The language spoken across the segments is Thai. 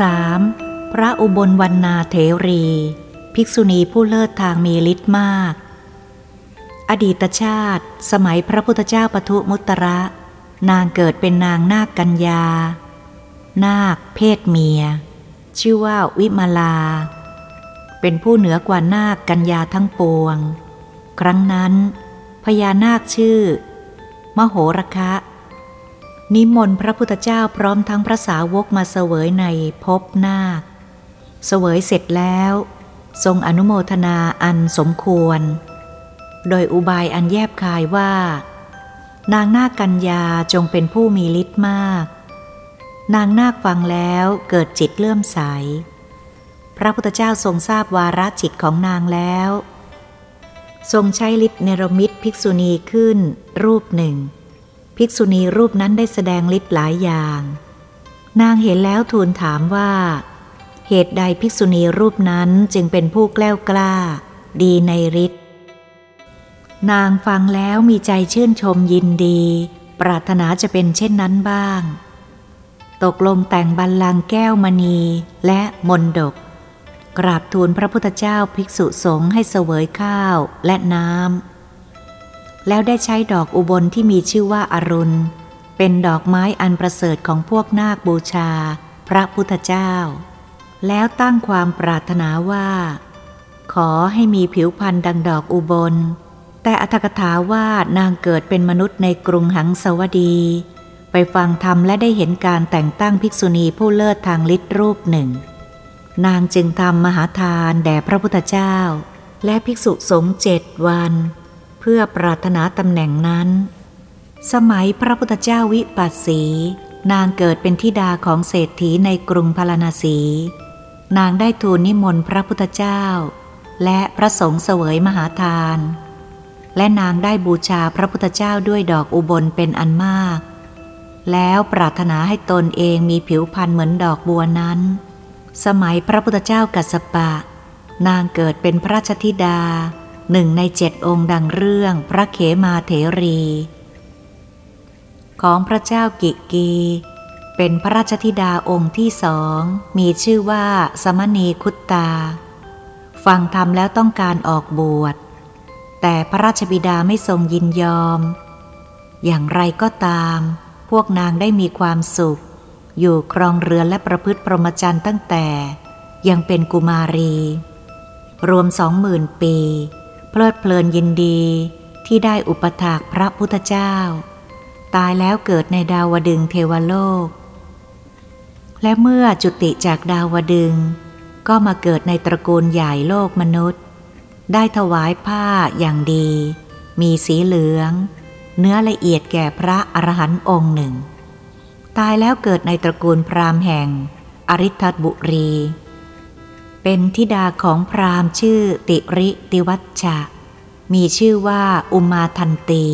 3. พระอุบลวันนาเถรี ภิกษุณีผู้เลิศทางมีฤทธิ์มาก อดีตชาติ สมัยพระพุทธเจ้าปทุมุตระ นางเกิดเป็นนางนาคกัญญา นาค เพศเมีย ชื่อว่าวิมาลา เป็นผู้เหนือกว่านาคกัญญาทั้งปวง ครั้งนั้น พญานาคชื่อ มโหรคะ นิมนต์พระพุทธเจ้าพร้อมทั้งพระสาวกมาเสวยในภพนาค เสวยเสร็จแล้ว ทรงอนุโมทนาอันสมควร โดยอุบายอันแยบคายว่า นางนาคกัญญาจงเป็นผู้มีฤทธิ์มาก นางนาคฟังแล้วเกิดจิตเลื่อมใส พระพุทธเจ้าทรงทราบวาระจิตของนางแล้ว ทรงใช้ฤทธิ์เนรมิตภิกษุณีขึ้นรูปหนึ่ง ภิกษุณีรูปนั้นได้แสดงฤทธิ์หลายอย่าง นางเห็นแล้วทูลถามว่า เหตุใดภิกษุณีรูปนั้นจึงเป็นผู้แกล้วกล้า ดีในฤทธิ์นางฟังแล้วมีใจชื่นชมยินดี ปรารถนาจะเป็นเช่นนั้นบ้าง ตกลงแต่งบัลลังก์แก้วมณีและมนดก กราบทูลพระพุทธเจ้าภิกษุสงฆ์ให้เสวยข้าวและน้ำ แล้วได้ใช้ดอกอุบลที่มีชื่อว่าอารุณ เป็นดอกไม้อันประเสริฐของพวกนาคบูชา พระพุทธเจ้า แล้วตั้งความปรารถนาว่า ขอให้มีผิวพรรณดังดอกอุบล แต่อัตถกถาว่านางเกิดเป็นมนุษย์ในกรุงหังสวดี ไปฟังธรรมและได้เห็นการแต่งตั้งภิกษุณีผู้เลิศทางฤทธิรูปหนึ่ง นางจึงทำมหาทานแด่พระพุทธเจ้า และภิกษุสงฆ์เจ็ดวัน พื่อปรารถนาตำแหน่งนั้น สมัยพระพุทธเจ้าวิปัสสี นางเกิดเป็นธิดาของเศรษฐีในกรุงพาราณสี นางได้ทูลนิมนต์พระพุทธเจ้า และพระสงฆ์เสวยมหาทาน และนางได้บูชาพระพุทธเจ้าด้วยดอกอุบลเป็นอันมาก แล้วปรารถนาให้ตนเองมีผิวพรรณเหมือนดอกบัวนั้น สมัยพระพุทธเจ้ากัสสปะ นางเกิดเป็นพระราชธิดา หนึ่งในเจ็ดองค์ดังเรื่องพระเขมาเถรี ของพระเจ้ากิกี เป็นพระราชธิดาองค์ที่สองมีชื่อว่าสมณีคุตตา ฟังธรรมแล้วต้องการออกบวช แต่พระราชบิดาไม่ทรงยินยอม อย่างไรก็ตาม พวกนางได้มีความสุข อยู่ครองเรือนและประพฤติพรหมจรรย์ตั้งแต่ยังเป็นกุมารี รวมสองหมื่นปี เพลิดเพลินยินดีที่ได้อุปถากพระพุทธเจ้า ตายแล้วเกิดในดาวดึงเทวโลก และเมื่อจุติจากดาวดึง ก็มาเกิดในตระกูลใหญ่โลกมนุษย์ ได้ถวายผ้าอย่างดี มีสีเหลือง เนื้อละเอียดแก่พระอรหันต์องค์หนึ่ง ตายแล้วเกิดในตระกูลพราหมณ์แห่ง อริทัตบุรี เป็นธิดาของพราหมณ์ชื่อติริติวัชชะ มีชื่อว่าอุมาทันตี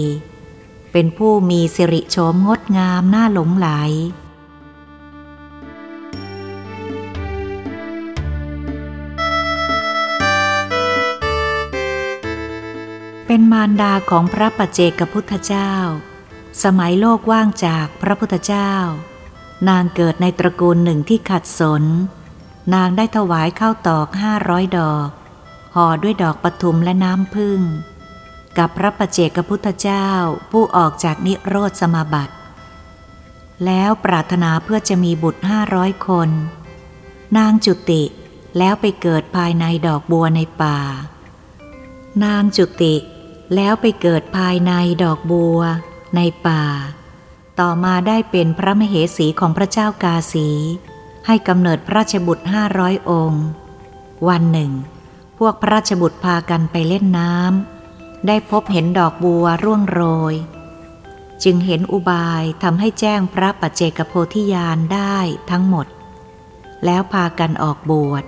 เป็นผู้มีสิริโฉมงดงามน่าหลงไหล เป็นมารดาของพระปัจเจกพุทธเจ้า สมัยโลกว่างจากพระพุทธเจ้า นางเกิดในตระกูลหนึ่งที่ขัดสน นางได้ถวายข้าวตอกห้าร้อยดอกห่อด้วยดอกปทุมและน้ำพึ่ง กับพระปัจเจกพุทธเจ้าผู้ออกจากนิโรธสมาบัติ แล้วปรารถนาเพื่อจะมีบุตรห้าร้อยคน นางจุติแล้วไปเกิดภายในดอกบัวในป่า นางจุติแล้วไปเกิดภายในดอกบัวในป่า ต่อมาได้เป็นพระมเหสีของพระเจ้ากาสี ให้กำเนิดพระราชบุตรห้าร้อยองค์ วันหนึ่ง พวกพระราชบุตรพากันไปเล่นน้ำได้พบเห็นดอกบัวร่วงโรย จึงเห็นอุบายทำให้แจ้งพระปัจเจกโพธิญาณได้ทั้งหมด แล้วพากันออกบวช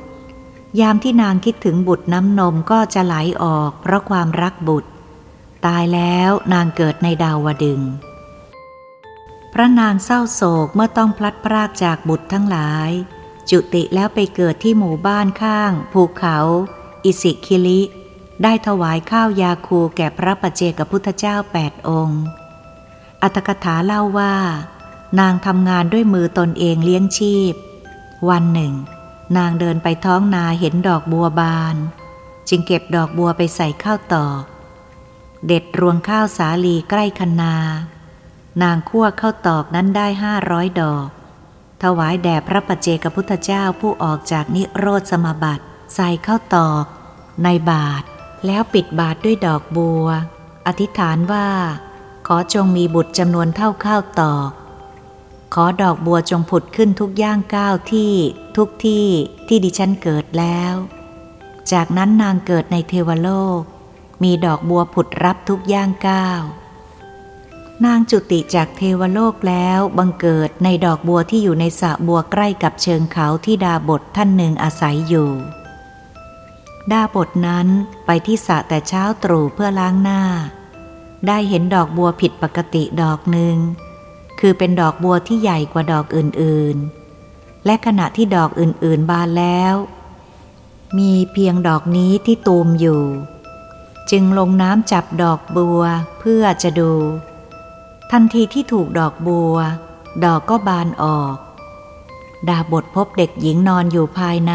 ยามที่นางคิดถึงบุตรน้ำนมก็จะไหลออกเพราะความรักบุตร ตายแล้วนางเกิดในดาวดึง พระนางเศร้าโศกเมื่อต้องพลัดพรากจากบุตรทั้งหลาย จุติแล้วไปเกิดที่หมู่บ้านข้าง ภูเขา อิสิคิลิ ได้ถวายข้าวยาคูแก่พระปัจเจกพุทธเจ้าแปดองค์ อัตถกถาเล่าว่า นางทำงานด้วยมือตนเองเลี้ยงชีพ วันหนึ่ง นางเดินไปท้องนาเห็นดอกบัวบาน จึงเก็บดอกบัวไปใส่ข้าวตอก เด็ดรวงข้าวสาลีใกล้คันนา นางคั่วข้าวตอกนั้นได้ห้าร้อยดอก ถวายแด่พระปัจเจกพุทธเจ้าผู้ออกจากนิโรธสมบัติ ใส่ข้าวตอก ในบาท แล้วปิดบาทด้วยดอกบัว อธิษฐานว่า ขอจงมีบุตรจำนวนเท่าข้าวตอก ขอดอกบัวจงผุดขึ้นทุกย่างก้าวที่ทุกที่ที่ดิฉันเกิดแล้ว จากนั้นนางเกิดในเทวโลก มีดอกบัวผุดรับทุกย่างก้าว นางจุติจากเทวโลกแล้วบังเกิดในดอกบัวที่อยู่ในสระบัวใกล้กับเชิงเขาที่ดาบทท่านหนึ่งอาศัยอยู่ ดาบทนั้นไปที่สระแต่เช้าตรู่เพื่อล้างหน้า ได้เห็นดอกบัวผิดปกติดอกหนึ่ง คือเป็นดอกบัวที่ใหญ่กว่าดอกอื่นๆ และขณะที่ดอกอื่นๆบานแล้ว มีเพียงดอกนี้ที่ตูมอยู่ จึงลงน้ำจับดอกบัวเพื่อจะดู ทันทีที่ถูกดอกบัว ดอกก็บานออก ดาบทพบเด็กหญิงนอนอยู่ภายใน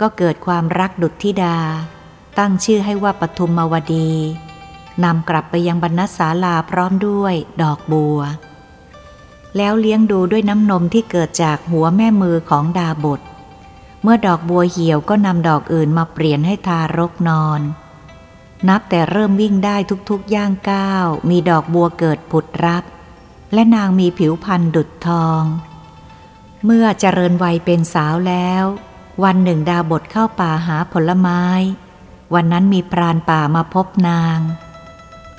ก็เกิดความรักดุจธิดา ตั้งชื่อให้ว่าปทุมมวดีนำกลับไปยังบรรณศาลาพร้อมด้วยดอกบัว แล้วเลี้ยงดูด้วยน้ำนมที่เกิดจากหัวแม่มือของดาบท เมื่อดอกบัวเหี่ยวก็นำดอกอื่นมาเปลี่ยนให้ทารกนอน นับแต่เริ่มวิ่งได้ทุกๆย่างก้าว มีดอกบัวเกิดผุดรับ และนางมีผิวพรรณดุจทอง เมื่อเจริญวัยเป็นสาวแล้ว วันหนึ่งดาบทเข้าป่าหาผลไม้ วันนั้นมีพรานป่ามาพบนาง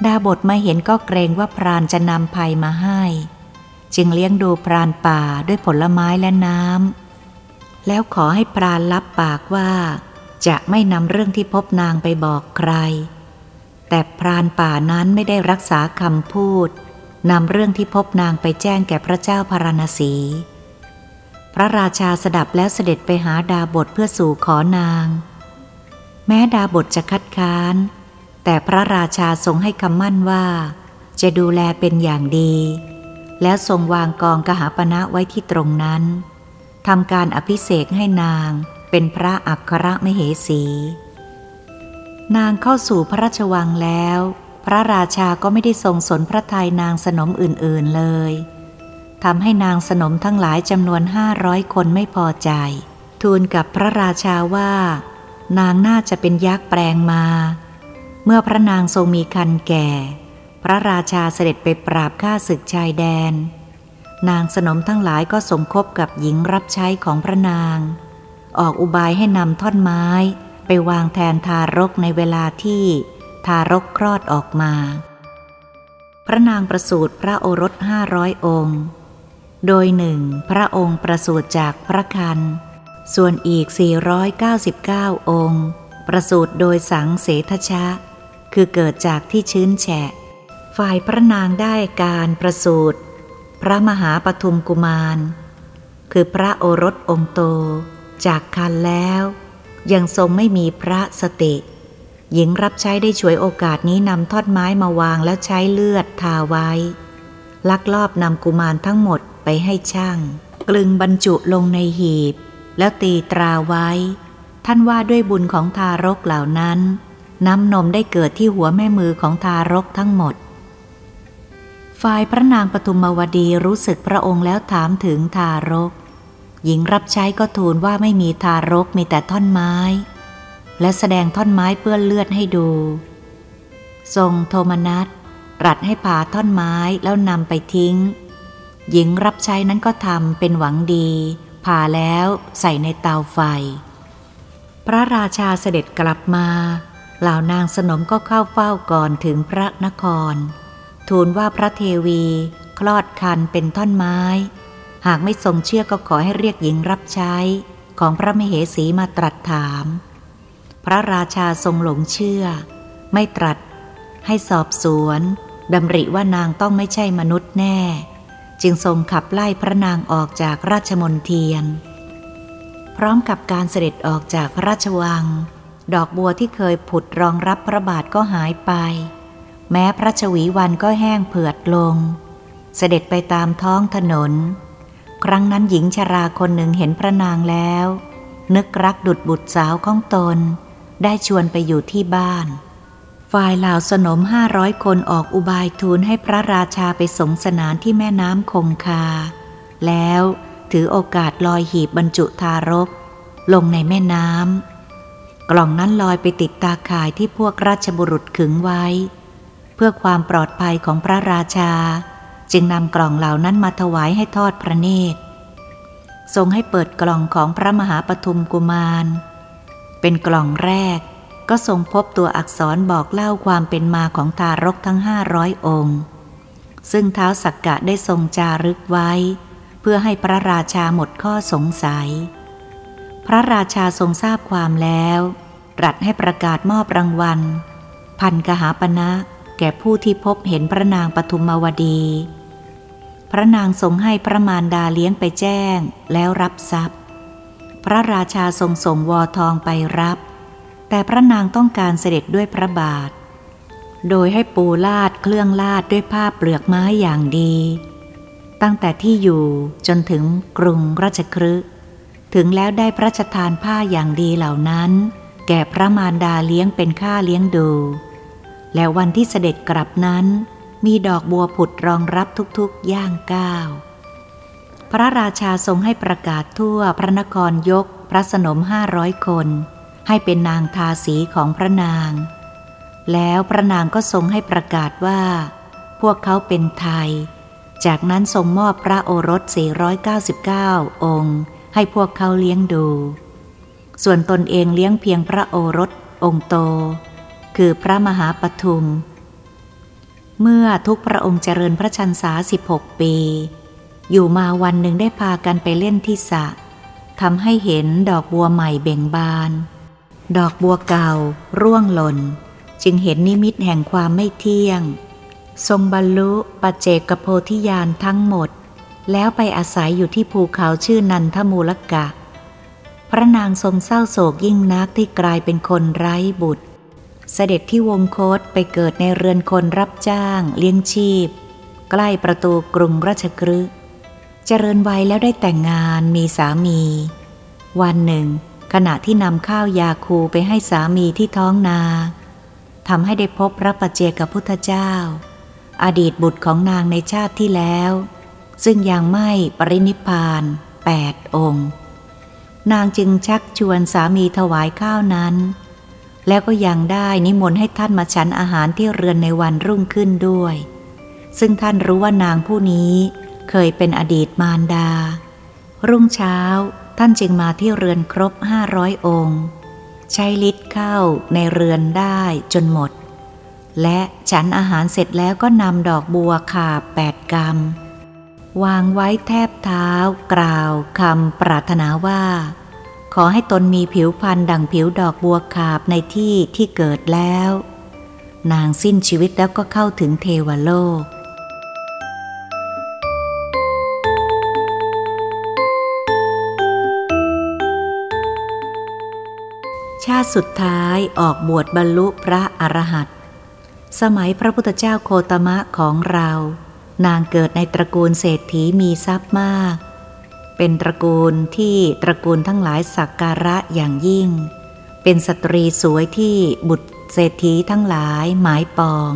ดาบทมาเห็นก็เกรงว่าพรานจะนำภัยมาให้ จึงเลี้ยงดูพรานป่าด้วยผลไม้และน้ำแล้วขอให้พรานรับปากว่า จะไม่นำเรื่องที่พบนางไปบอกใคร แต่พรานป่านั้นไม่ได้รักษาคำพูดนำเรื่องที่พบนางไปแจ้งแก่พระเจ้าพาราณสี พระราชาสดับแล้วเสด็จไปหาดาบทเพื่อสู่ขอนาง แม้ดาบทจะคัดค้าน แต่พระราชาทรงให้คำมั่นว่า จะดูแลเป็นอย่างดี แล้วทรงวางกองกหาปณะไว้ที่ตรงนั้นทำการอภิเษกให้นาง เป็นพระอัครมเหสี นางเข้าสู่พระราชวังแล้ว พระราชาก็ไม่ได้ทรงสนพระทัยนางสนมอื่นๆเลยทำให้นางสนมทั้งหลายจำนวนห้าร้อยคนไม่พอใจ ทูลกับพระราชาว่า นางน่าจะเป็นยักษ์แปลงมา เมื่อพระนางทรงมีคันแก่ พระราชาเสด็จไปปราบฆ่าศึกชายแดน นางสนมทั้งหลายก็สมคบกับหญิงรับใช้ของพระนาง ออกอุบายให้นำท่อนไม้ไปวางแทนทารกในเวลาที่ทารกคลอดออกมา พระนางประสูติพระโอรสห้าร้อยองค์ โดยหนึ่งพระองค์ประสูติจากพระคัน ส่วนอีก 499 องค์ ประสูติโดยสังเสทชะ คือเกิดจากที่ชื้นแฉะ ฝ่ายพระนางได้การประสูติพระมหาปทุมกุมาร คือพระโอรสองค์โต จากคันแล้ว ยังทรงไม่มีพระสติ หญิงรับใช้ได้ช่วยโอกาสนี้นำทอนไม้มาวางแล้วใช้เลือดทาไว้ ลักลอบนำกุมารทั้งหมดไปให้ช่าง กลึงบรรจุลงในหีบ แล้วตีตราไว้ ท่านว่าด้วยบุญของทารกเหล่านั้น น้ำนมได้เกิดที่หัวแม่มือของทารกทั้งหมดฝ่ายพระนางปทุมวดีรู้สึกพระองค์แล้วถามถึงทารก หญิงรับใช้ก็ทูลว่าไม่มีทารกมีแต่ท่อนไม้ และแสดงท่อนไม้เปื้อนเลือดให้ดู ทรงโทมนัสรัดให้ผ่าท่อนไม้แล้วนำไปทิ้ง หญิงรับใช้นั้นก็ทำเป็นหวังดีผ่าแล้วใส่ในเตาไฟ พระราชาเสด็จกลับมา เหล่านางสนมก็เข้าเฝ้าก่อนถึงพระนคร ทูลว่าพระเทวี คลอดคันเป็นท่อนไม้ หากไม่ทรงเชื่อก็ขอให้เรียกหญิงรับใช้ของพระมเหสีมาตรัสถาม พระราชาทรงหลงเชื่อ ไม่ตรัส ให้สอบสวนดำริว่านางต้องไม่ใช่มนุษย์แน่ จึงทรงขับไล่พระนางออกจากราชมนเทียน พร้อมกับการเสด็จออกจากพระราชวัง ดอกบัวที่เคยผุดรองรับพระบาทก็หายไป แม้พระชวีวันก็แห้งเผือดลง เสด็จไปตามท้องถนน ครั้งนั้นหญิงชราคนหนึ่งเห็นพระนางแล้ว นึกรักดุดบุตรสาวของตน ได้ชวนไปอยู่ที่บ้าน ฝ่ายเหล่าสนมห้าร้อยคนออกอุบายทูลให้พระราชาไปสงสนานที่แม่น้ำคงคา แล้วถือโอกาสลอยหีบบรรจุทารก ลงในแม่น้ำกล่องนั้นลอยไปติดตาข่ายที่พวกราชบุรุษขึงไว้ เพื่อความปลอดภัยของพระราชา จึงนำกล่องเหล่านั้นมาถวายให้ทอดพระเนตร ทรงให้เปิดกล่องของพระมหาปทุมกุมาร เป็นกล่องแรกก็ทรงพบตัวอักษรบอกเล่าความเป็นมาของทารกทั้งห้าร้อยองค์ ซึ่งเท้าสักกะได้ทรงจารึกไว้ เพื่อให้พระราชาหมดข้อสงสัย พระราชาทรงทราบความแล้วตรัสให้ประกาศมอบรางวัล พันกหาปณะแก่ผู้ที่พบเห็นพระนางปทุมวดี พระนางทรงให้พระมารดาเลี้ยงไปแจ้งแล้วรับทรัพย์ พระราชาทรงส่งวอทองไปรับ แต่พระนางต้องการเสด็จด้วยพระบาท โดยให้ปูลาดเครื่องลาดด้วยผ้าเปลือกไม้อย่างดี ตั้งแต่ที่อยู่จนถึงกรุงราชครึถึงแล้วได้พระราชทานผ้าอย่างดีเหล่านั้น แก่พระมารดาเลี้ยงเป็นค่าเลี้ยงดู แล้ววันที่เสด็จกลับนั้น มีดอกบัวผุดรองรับทุกๆย่างก้าว พระราชาทรงให้ประกาศทั่วพระนครยกพระสนมห้าร้อยคน ให้เป็นนางทาสีของพระนาง แล้วพระนางก็ทรงให้ประกาศว่า พวกเขาเป็นไทย จากนั้นทรงมอบพระโอรส 499 องค์ ให้พวกเขาเลี้ยงดู ส่วนตนเองเลี้ยงเพียงพระโอรสองค์โต คือพระมหาปทุม เมื่อทุกพระองค์เจริญพระชันษา 16 ปี อยู่มาวันหนึ่งได้พากันไปเล่นที่สะทำให้เห็นดอกบัวใหม่เบ่งบาน ดอกบัวเก่า ร่วงหล่น จึงเห็นนิมิตแห่งความไม่เที่ยง ทรงบรรลุปัจเจกโพธิญาณทั้งหมด แล้วไปอาศัยอยู่ที่ภูเขาชื่อนันทมูลกะ พระนางทรงเศร้าโศกยิ่งนักที่กลายเป็นคนไร้บุตร เสด็จที่วงโคตไปเกิดในเรือนคนรับจ้างเลี้ยงชีพ ใกล้ประตูกรุงราชกฤห์เจริญวัยแล้วได้แต่งงานมีสามี วันหนึ่ง ขณะที่นำข้าวยาคูไปให้สามีที่ท้องนาทำให้ได้พบพระปัจเจกพุทธเจ้า อดีตบุตรของนางในชาติที่แล้ว ซึ่งยังไม่ปรินิพานแปดองค์ นางจึงชักชวนสามีถวายข้าวนั้น แล้วก็ยังได้นิมนต์ให้ท่านมาฉันอาหารที่เรือนในวันรุ่งขึ้นด้วย ซึ่งท่านรู้ว่านางผู้นี้เคยเป็นอดีตมารดา รุ่งเช้าท่านจึงมาที่เรือนครบห้าร้อยองค์ ใช้ลิตรเข้าในเรือนได้จนหมด และฉันอาหารเสร็จแล้วก็นำดอกบัวขาบแปดกรรมวางไว้แทบเท้ากล่าวคำปรารถนาว่า ขอให้ตนมีผิวพรรณดังผิวดอกบัวขาบในที่ที่เกิดแล้ว นางสิ้นชีวิตแล้วก็เข้าถึงเทวโลก ชาติสุดท้ายออกบวชบรรลุพระอรหันต์สมัยพระพุทธเจ้าโคตมะของเรา นางเกิดในตระกูลเศรษฐีมีทรัพย์มาก เป็นตระกูลที่ตระกูลทั้งหลายสักการะอย่างยิ่ง เป็นสตรีสวยที่บุตรเศรษฐีทั้งหลายหมายปอง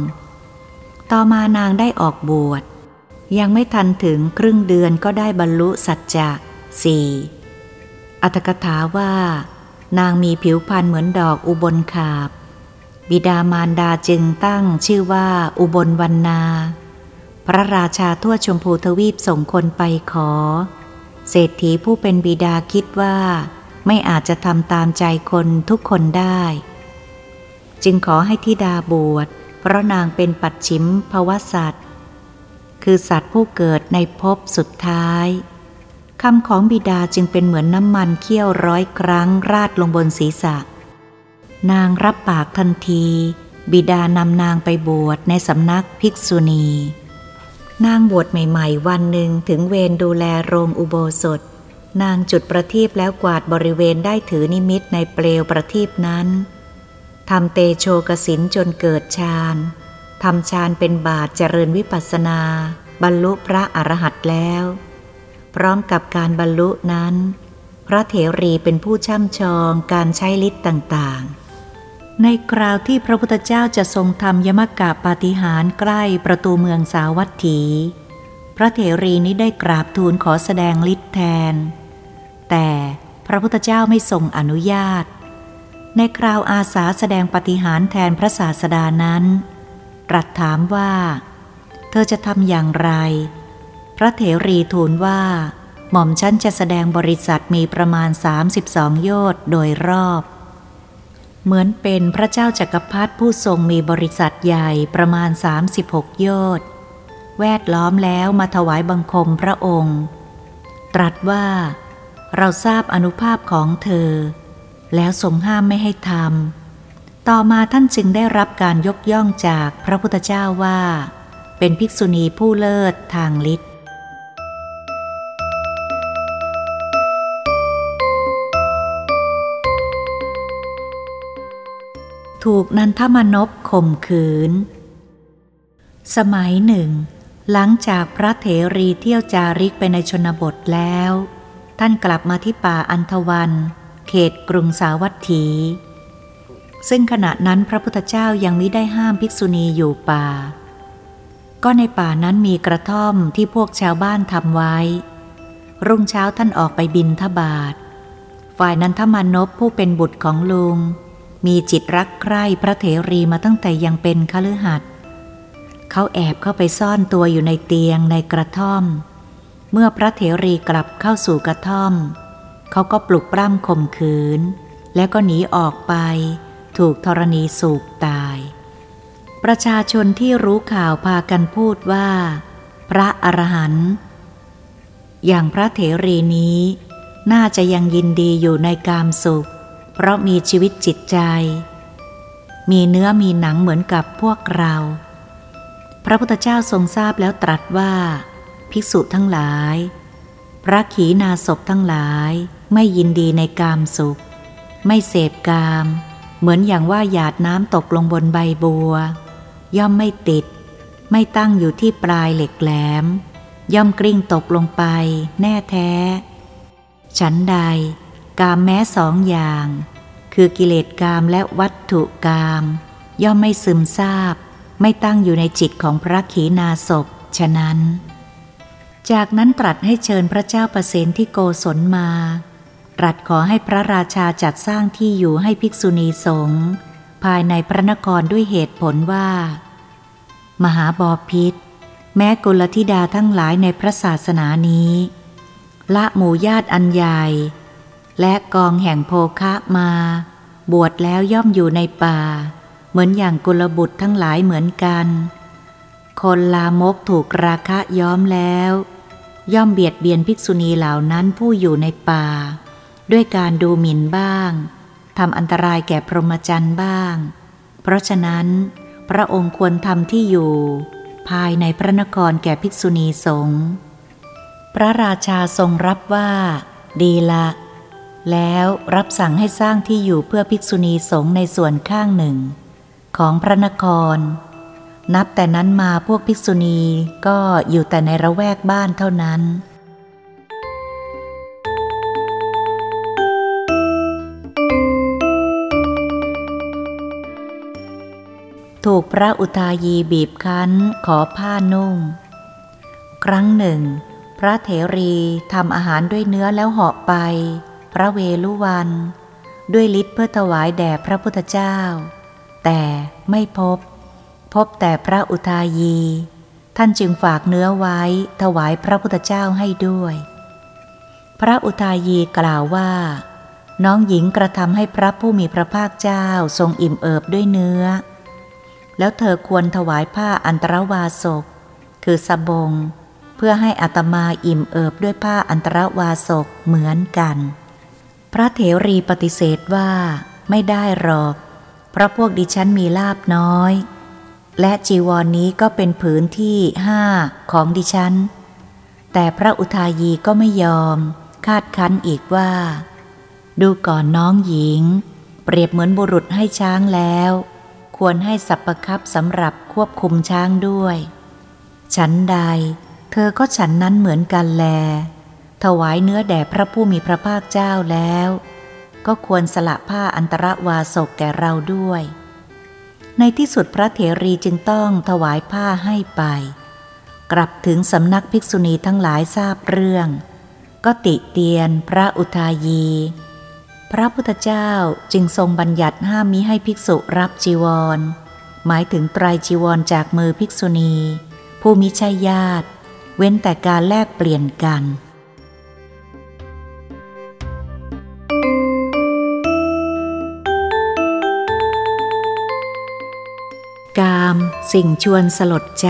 ต่อมานางได้ออกบวช ยังไม่ทันถึงครึ่งเดือนก็ได้บรรลุสัจจะสี่อัตถกถาว่า นางมีผิวพรรณเหมือนดอกอุบลขาบ บิดามารดาจึงตั้งชื่อว่าอุบลวันนา พระราชาทั่วชมพูทวีปส่งคนไปขอ เศรษฐีผู้เป็นบิดาคิดว่า ไม่อาจจะทำตามใจคนทุกคนได้ จึงขอให้ทิดาบวช เพราะนางเป็นปัดชิมภวสัตว์คือสัตว์ผู้เกิดในภพสุดท้ายคำของบิดาจึงเป็นเหมือนน้ำมันเคี่ยวร้อยครั้งราดลงบนศีรษะ นางรับปากทันที บิดานำนางไปบวชในสำนักภิกษุณี นางบวชใหม่ๆ วันหนึ่งถึงเวรดูแลโรงอุโบสถ นางจุดประทีปแล้วกวาดบริเวณได้ถือนิมิตในเปลวประทีปนั้นทำเตโชกสินจนเกิดฌานทำฌานเป็นบาทเจริญวิปัสนา บรรลุพระอรหันต์แล้ว พร้อมกับการบรรลุนั้น พระเถรีเป็นผู้ช่ำชองการใช้ฤทธิ์ต่างๆ ในคราวที่พระพุทธเจ้าจะทรงทำยมกะปาฏิหารใกล้ประตูเมืองสาวัตถี พระเถรีนี้ได้กราบทูลขอแสดงฤทธิ์แทน แต่พระพุทธเจ้าไม่ทรงอนุญาต ในคราวอาสาแสดงปฏิหารแทนพระศาสดานั้น ตรัสถามว่า เธอจะทำอย่างไร พระเถรีทูลว่า หม่อมฉันจะแสดงบริษัทมีประมาณ 32 โยชน์โดยรอบ เหมือนเป็นพระเจ้าจากักรพรรดิผู้ทรงมีบริษัทใหญ่ประมาณ 36 โยชน์แวดล้อมแล้วมาถวายบังคมพระองค์ ตรัสว่า เราทราบอนุภาพของเธอ แล้วทรงห้ามไม่ให้ทำต่อมาท่านจึงได้รับการยกย่องจากพระพุทธเจ้าว่า เป็นภิกษุณีผู้เลิศทางฤทธิ์ ถูกนันทมนพข่มขืน สมัยหนึ่ง หลังจากพระเถรีเที่ยวจาริกไปในชนบทแล้ว ท่านกลับมาที่ป่าอันทวัน เขตกรุงสาวัตถี ซึ่งขณะนั้นพระพุทธเจ้ายังมิได้ห้ามภิกษุณีอยู่ป่า ก็ในป่านั้นมีกระท่อมที่พวกชาวบ้านทำไว้ รุ่งเช้าท่านออกไปบินทบาทฝ่ายนันทมานพผู้เป็นบุตรของลุง มีจิตรักใคร่พระเถรีมาตั้งแต่ยังเป็นคฤหัสถ์เขาแอบเข้าไปซ่อนตัวอยู่ในเตียงในกระท่อม เมื่อพระเถรีกลับเข้าสู่กระท่อม เขาก็ปลุกปล้ำข่มขืน แล้วก็หนีออกไป ถูกธรณีสูบตาย ประชาชนที่รู้ข่าวพากันพูดว่า พระอรหันต์อย่างพระเถรีนี้ น่าจะยังยินดีอยู่ในกามสุข เพราะมีชีวิตจิตใจ มีเนื้อมีหนังเหมือนกับพวกเรา พระพุทธเจ้าทรงทราบแล้วตรัสว่า ภิกษุทั้งหลาย พระขีณาศพทั้งหลายไม่ยินดีในกามสุข ไม่เสพกาม เหมือนอย่างว่าหยาดน้ำตกลงบนใบบัว ย่อมไม่ติด ไม่ตั้งอยู่ที่ปลายเหล็กแหลม ย่อมกลิ้งตกลงไป แน่แท้ ฉันใด กามแม้สองอย่าง คือกิเลสกามและวัตถุกาม ย่อมไม่ซึมซาบ ไม่ตั้งอยู่ในจิตของพระขีณาศพฉะนั้น จากนั้นตรัสให้เชิญพระเจ้าประเสนที่โกศลมา ตรัสขอให้พระราชาจัดสร้างที่อยู่ให้ภิกษุณีสงฆ์ภายในพระนครด้วยเหตุผลว่า มหาบอพิษแม้กุลธิดาทั้งหลายในพระศาสนานี้ ละหมู่ญาติอันใหญ่ และกองแห่งโภคะมา บวชแล้วย่อมอยู่ในป่า เหมือนอย่างกุลบุตรทั้งหลายเหมือนกัน คนลามกถูกราคะย้อมแล้ว ย่อมเบียดเบียนภิกษุณีเหล่านั้นผู้อยู่ในป่า ด้วยการดูหมิ่นบ้างทำอันตรายแก่พรหมจรรย์บ้าง เพราะฉะนั้น พระองค์ควรทำที่อยู่ ภายในพระนครแก่ภิกษุณีสงฆ์พระราชาทรงรับว่า ดีละ แล้วรับสั่งให้สร้างที่อยู่เพื่อภิกษุณีสงฆ์ในส่วนข้างหนึ่ง ของพระนคร นับแต่นั้นมาพวกภิกษุณีก็อยู่แต่ในระแวกบ้านเท่านั้น ถูกพระอุทายีบีบคั้นขอผ้านุ่ง ครั้งหนึ่ง พระเถรีทำอาหารด้วยเนื้อแล้วเหาะไป พระเวลุวัน ด้วยฤทธิ์เพื่อถวายแด่พระพุทธเจ้า แต่ไม่พบ พบแต่พระอุทายี ท่านจึงฝากเนื้อไว้ถวายพระพุทธเจ้าให้ด้วย พระอุทายีกล่าวว่า น้องหญิงกระทำให้พระผู้มีพระภาคเจ้าทรงอิ่มเอิบด้วยเนื้อ แล้วเธอควรถวายผ้าอันตรวาสก คือสบงเพื่อให้อัตมาอิ่มเอิบด้วยผ้าอันตรวาสกเหมือนกัน พระเถรีปฏิเสธว่าไม่ได้หรอก เพราะพวกดิฉันมีลาบน้อย และจีวรนนี้ก็เป็นผืนที่ห้าของดิฉัน แต่พระอุทายีก็ไม่ยอม คาดคั้นอีกว่า ดูก่อนน้องหญิง เปรียบเหมือนบุรุษให้ช้างแล้ว ควรให้สัพพคับสำหรับควบคุมช้างด้วย ฉันใด เธอก็ฉันนั้นเหมือนกันแล ถวายเนื้อแด่พระผู้มีพระภาคเจ้าแล้ว ก็ควรสละผ้าอันตรวาสกแก่เราด้วย ในที่สุดพระเถรีจึงต้องถวายผ้าให้ไป กลับถึงสำนักภิกษุณีทั้งหลายทราบเรื่อง ก็ติเตียนพระอุทายี พระพุทธเจ้าจึงทรงบัญญัติห้ามมิให้ภิกษุรับจีวร หมายถึงไตรจีวรจากมือภิกษุณี ผู้มิใช่ญาติ เว้นแต่การแลกเปลี่ยนกัน สิ่งชวนสลดใจ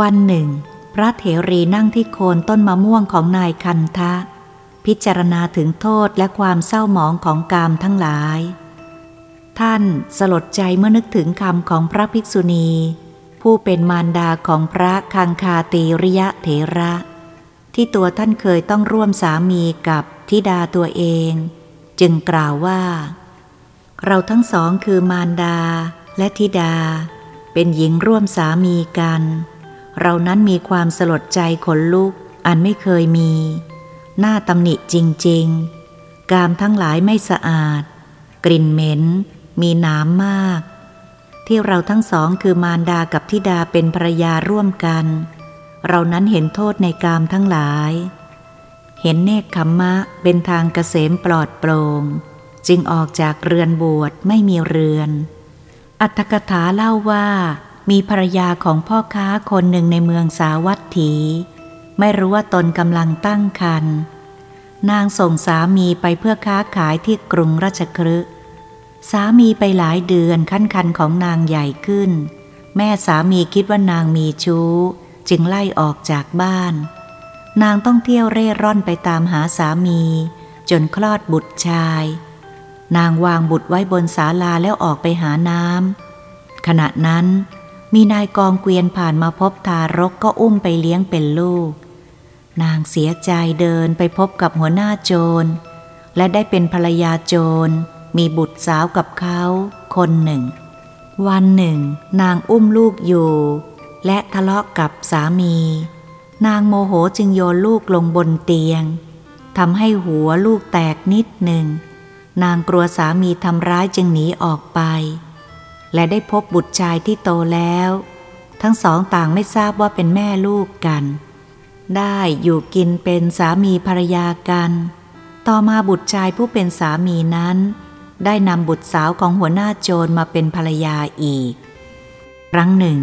วันหนึ่ง พระเถรีนั่งที่โคนต้นมะม่วงของนายคันทะ พิจารณาถึงโทษและความเศร้าหมองของกามทั้งหลาย ท่านสลดใจเมื่อนึกถึงคำของพระภิกษุณี ผู้เป็นมารดาของพระคังคาตีริยะเถระ ที่ตัวท่านเคยต้องร่วมสามีกับทิดาตัวเอง จึงกล่าวว่า เราทั้งสองคือมารดาและธิดา เป็นหญิงร่วมสามีกัน เรานั้นมีความสลดใจขนลุกอันไม่เคยมี หน้าตำหนิจริง ๆ กามทั้งหลายไม่สะอาด กลิ่นเหม็น มีน้ำมาก ที่เราทั้งสองคือมารดากับธิดาเป็นภรรยาร่วมกัน เรานั้นเห็นโทษในกามทั้งหลาย เห็นเนคขมมะเป็นทางเกษมปลอดโปรง่ง จึงออกจากเรือนบวชไม่มีเรือน อัตถกถาเล่าว่า มีภรรยาของพ่อค้าคนหนึ่งในเมืองสาวัตถี ไม่รู้ว่าตนกำลังตั้งครรภ์นางส่งสามีไปเพื่อค้าขายที่กรุงราชคฤห์สามีไปหลายเดือนขั้นคันของนางใหญ่ขึ้น แม่สามีคิดว่านางมีชู้ จึงไล่ออกจากบ้าน นางต้องเที่ยวเร่ร่อนไปตามหาสามี จนคลอดบุตรชาย นางวางบุตรไว้บนศาลาแล้วออกไปหาน้ำขณะนั้นมีนายกองเกวียนผ่านมาพบทารกก็อุ้มไปเลี้ยงเป็นลูก นางเสียใจเดินไปพบกับหัวหน้าโจร และได้เป็นภรรยาโจร มีบุตรสาวกับเขาคนหนึ่ง วันหนึ่ง นางอุ้มลูกอยู่ และทะเลาะกับสามี นางโมโหจึงโยนลูกลงบนเตียงทำให้หัวลูกแตกนิดหนึ่ง นางกลัวสามีทำร้ายจึงหนีออกไป และได้พบบุตรชายที่โตแล้ว ทั้งสองต่างไม่ทราบว่าเป็นแม่ลูกกัน ได้อยู่กินเป็นสามีภรรยากัน ต่อมาบุตรชายผู้เป็นสามีนั้น ได้นำบุตรสาวของหัวหน้าโจรมาเป็นภรรยาอีก ครั้งหนึ่ง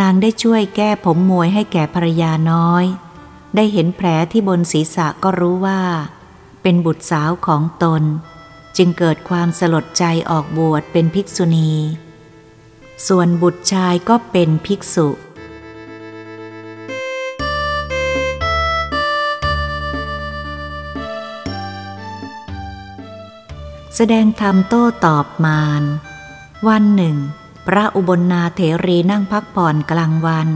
นางได้ช่วยแก้ผมมวยให้แก่ภรรยาน้อย ได้เห็นแผลที่บนศีรษะก็รู้ว่า เป็นบุตรสาวของตน จึงเกิดความสลดใจออกบวชเป็นภิกษุณี ส่วนบุตรชายก็เป็นภิกษุ แสดงธรรมโต้ตอบมาร วันหนึ่ง พระอุบลนาเถรีนั่งพักผ่อนกลางวัน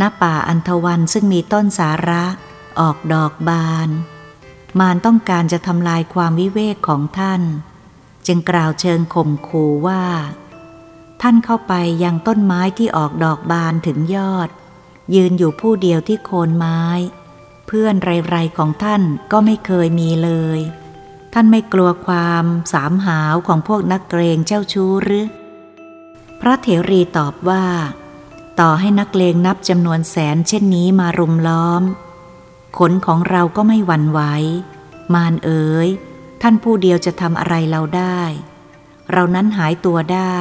ณ ป่าอันทวันซึ่งมีต้นสาระ ออกดอกบาน มารต้องการจะทำลายความวิเวกของท่าน จึงกล่าวเชิงข่มขู่ว่า ท่านเข้าไปยังต้นไม้ที่ออกดอกบานถึงยอด ยืนอยู่ผู้เดียวที่โคนไม้ เพื่อนไรๆของท่านก็ไม่เคยมีเลย ท่านไม่กลัวความสามหาวของพวกนักเกรงเจ้าชู้หรือ พระเถรีตอบว่า ต่อให้นักเลงนับจำนวนแสนเช่นนี้มารุมล้อม ขนของเราก็ไม่หวั่นไหว มารเอ๋ย ท่านผู้เดียวจะทำอะไรเราได้ เรานั้นหายตัวได้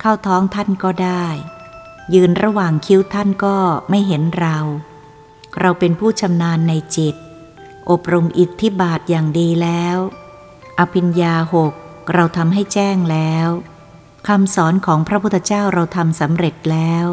เข้าท้องท่านก็ได้ ยืนระหว่างคิ้วท่านก็ไม่เห็นเรา เราเป็นผู้ชำนาญในจิต อบรมอิทธิบาทอย่างดีแล้ว อภิญญาหกเราทำให้แจ้งแล้วคำสอนของพระพุทธเจ้าเราทำสำเร็จแล้ว